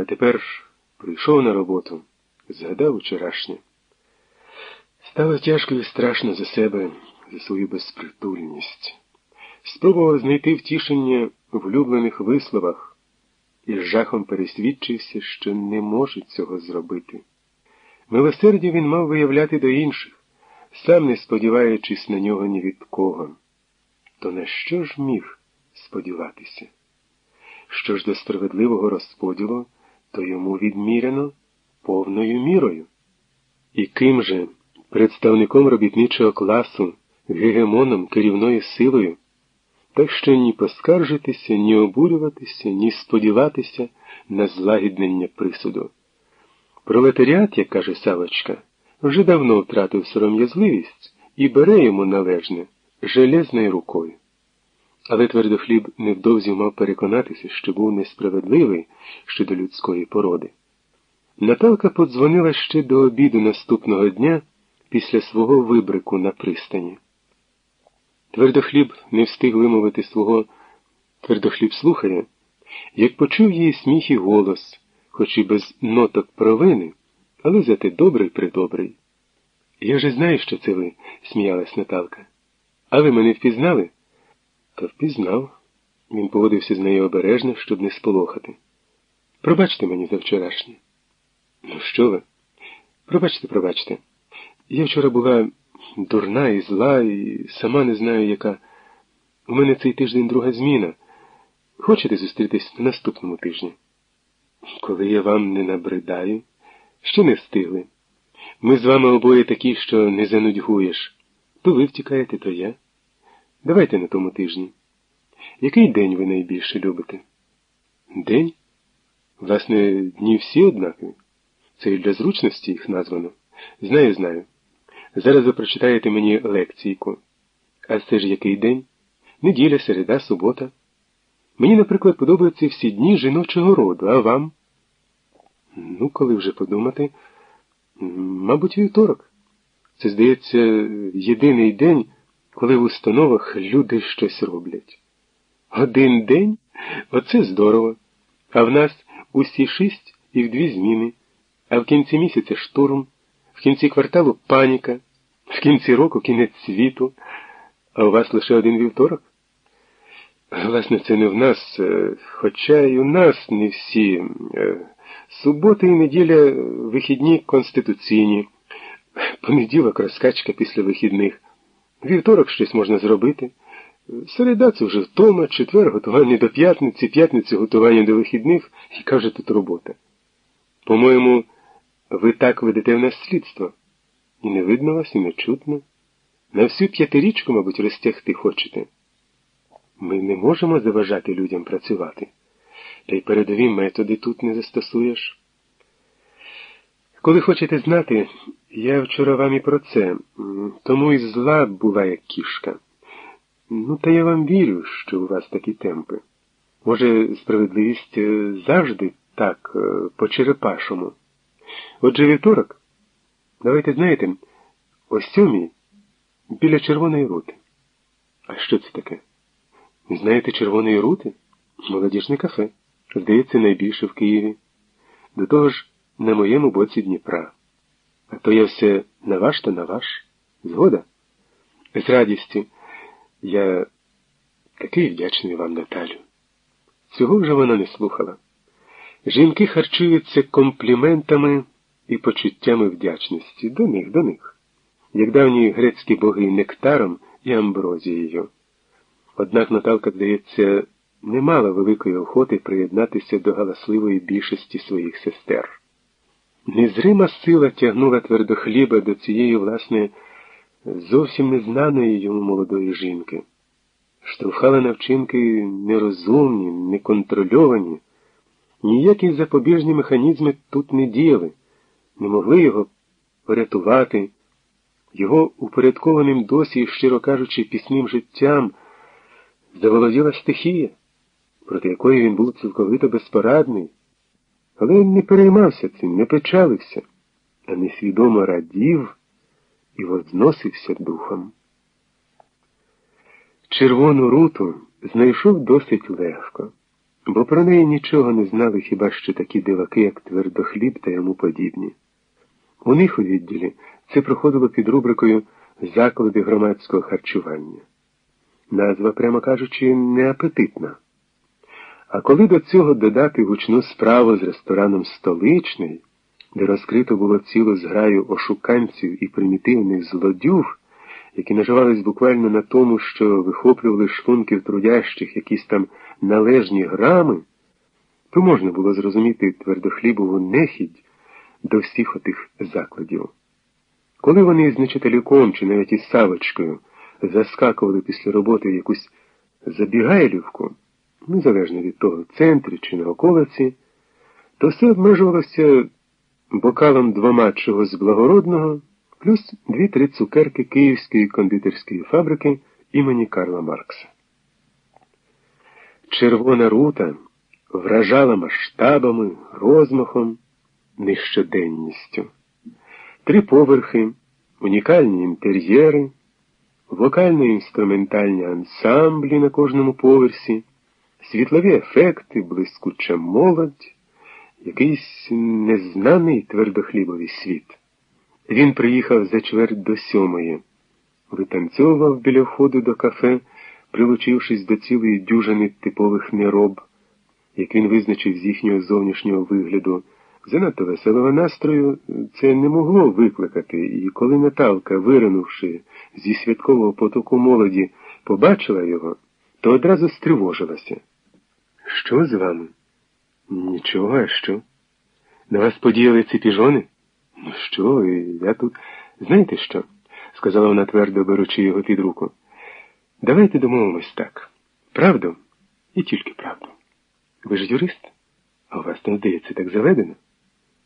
А тепер ж прийшов на роботу, згадав вчорашнє. Стало тяжко і страшно за себе, за свою безпритульність. Спробував знайти втішення в улюблених висловах і з жахом пересвідчився, що не може цього зробити. Милосердя він мав виявляти до інших, сам не сподіваючись на нього ні від кого. То на що ж міг сподіватися? Що ж до справедливого розподілу, то йому відміряно повною мірою. І ким же, представником робітничого класу, гегемоном керівною силою, так що ні поскаржитися, ні обурюватися, ні сподіватися на злагіднення присуду. Пролетаріат, як каже Савочка, вже давно втратив сором'язливість і бере йому належне железною рукою. Але твердохліб невдовзі мав переконатися, що був несправедливий щодо людської породи. Наталка подзвонила ще до обіду наступного дня після свого вибрику на пристані. Твердохліб не встиг вимовити свого твердохліб слухає, як почув її сміх і голос, хоч і без ноток провини, але зате добрий придобрий. Я вже знаю, що це ви, сміялась Наталка. А ви мене впізнали? Та впізнав. Він поводився з нею обережно, щоб не сполохати. Пробачте мені за вчорашнє. Ну, що ви? Пробачте, пробачте. Я вчора була дурна і зла, і сама не знаю, яка. У мене цей тиждень друга зміна. Хочете зустрітись на наступному тижні? Коли я вам не набридаю, ще не встигли. Ми з вами обоє такі, що не занудьгуєш. То ви втікаєте, то я. Давайте на тому тижні. Який день ви найбільше любите? День? Власне, дні всі однакові. Це і для зручності їх названо. Знаю, знаю. Зараз ви прочитаєте мені лекційку. А це ж який день? Неділя, середа, субота. Мені, наприклад, подобаються всі дні жіночого роду, а вам? Ну, коли вже подумати, мабуть, вівторок. Це, здається, єдиний день, коли в установах люди щось роблять. Один день? Оце здорово. А в нас усі шість і в дві зміни, а в кінці місяця штурм, в кінці кварталу паніка, в кінці року кінець світу, а у вас лише один вівторок? Власне, це не в нас, е, хоча й у нас не всі. Е, субота і неділя вихідні конституційні, понеділок розкачка після вихідних, вівторок щось можна зробити. Середа це вже втома, четвер готування до п'ятниці, п'ятниці готування до вихідних, яка вже тут робота. По-моєму, ви так ведете в нас слідство. І не видно вас, і не чутно. На всю п'ятирічку, мабуть, розтягти хочете. Ми не можемо заважати людям працювати, та й передові методи тут не застосуєш. Коли хочете знати, я вчора вам і про це, тому і зла була як кішка. Ну, та я вам вірю, що у вас такі темпи. Може, справедливість е, завжди так, е, по черепашому. Отже, вівторок, давайте знаєте, о сьомій біля червоної рути. А що це таке? Знаєте червоної рути? Молодіжне кафе. Здається, найбільше в Києві. До того ж, на моєму боці Дніпра. А то я все на ваш та на ваш. Згода? З радістю. Я такий вдячний вам, Наталю. Цього вже вона не слухала. Жінки харчуються компліментами і почуттями вдячності до них, до них, як давні грецькі боги нектаром і амброзією. Однак Наталка, здається, не мала великої охоти приєднатися до галасливої більшості своїх сестер. Незрима сила тягнула твердохліба до цієї, власне, зовсім незнаної йому молодої жінки, штовхала на вчинки нерозумні, неконтрольовані, ніякі запобіжні механізми тут не діяли, не могли його порятувати, його упорядкованим досі, щиро кажучи, пісним життям заволоділа стихія, проти якої він був цілковито безпорадний, але він не переймався цим, не печалився, а несвідомо радів і возносився духом. Червону руту знайшов досить легко. бо про неї нічого не знали хіба що такі диваки, як твердохліб та йому подібні. У них у відділі це проходило під рубрикою Заклади громадського харчування. Назва, прямо кажучи, неапетитна. А коли до цього додати гучну справу з рестораном Столичний, де розкрито було цілу зграю ошуканців і примітивних злодюг, які наживались буквально на тому, що вихоплювали шлунків трудящих якісь там належні грами, то можна було зрозуміти твердохлібову нехідь до всіх отих закладів. Коли вони з нечителюком чи навіть із Савочкою заскакували після роботи в якусь забігайлівку, незалежно від того, в центрі чи на околиці, то все обмежувалося бокалом двома чогось благородного, плюс дві-три цукерки Київської кондитерської фабрики імені Карла Маркса. Червона рута вражала масштабами, розмахом, нещоденністю. Три поверхи, унікальні інтер'єри, вокально-інструментальні ансамблі на кожному поверсі, світлові ефекти, блискуча молодь, якийсь незнаний твердохлібовий світ. Він приїхав за чверть до сьомої, витанцьовував біля входу до кафе, прилучившись до цілої дюжини типових нероб, як він визначив з їхнього зовнішнього вигляду. Занадто веселого настрою це не могло викликати, і коли Наталка, виринувши зі святкового потоку молоді, побачила його, то одразу стривожилася. Що з вами? Нічого, а що? На вас подіяли ці піжони? Ну що, я тут. Знаєте що? сказала вона твердо беручи його під руку. Давайте домовимось так. Правду і тільки правду. Ви ж юрист? А у вас там, здається, так заведено?